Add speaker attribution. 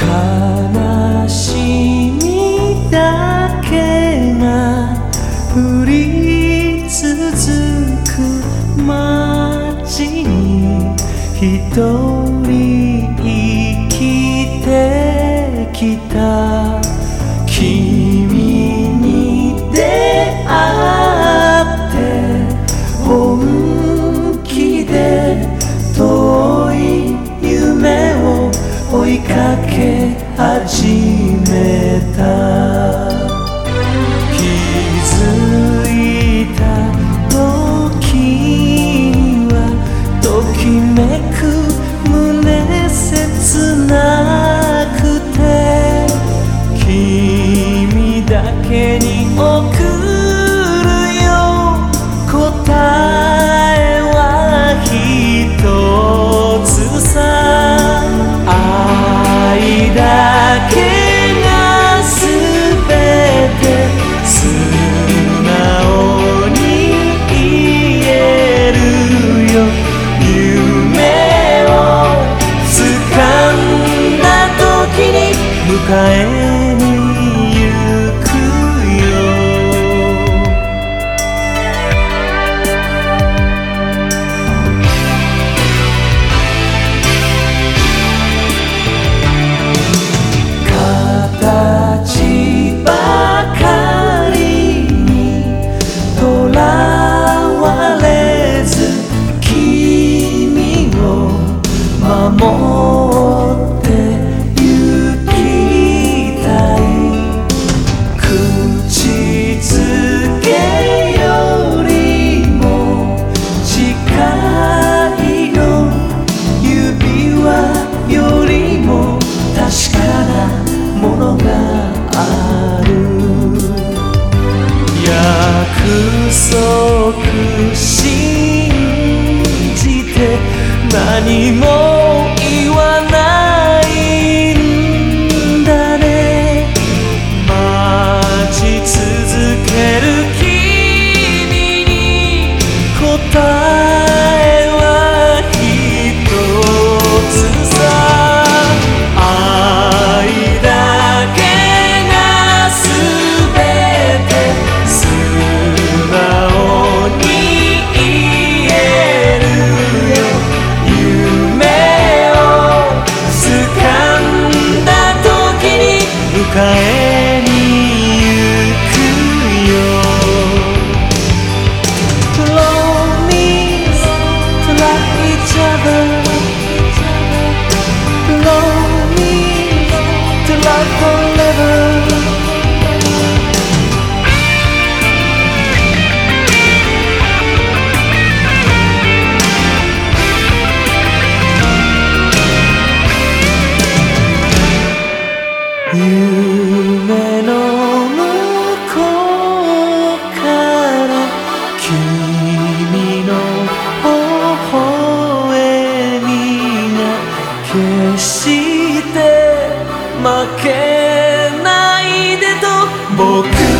Speaker 1: 悲しみだけが降り続く街に一人生きてきた。かけ始めた」Israel. 何も I love 負けないでと僕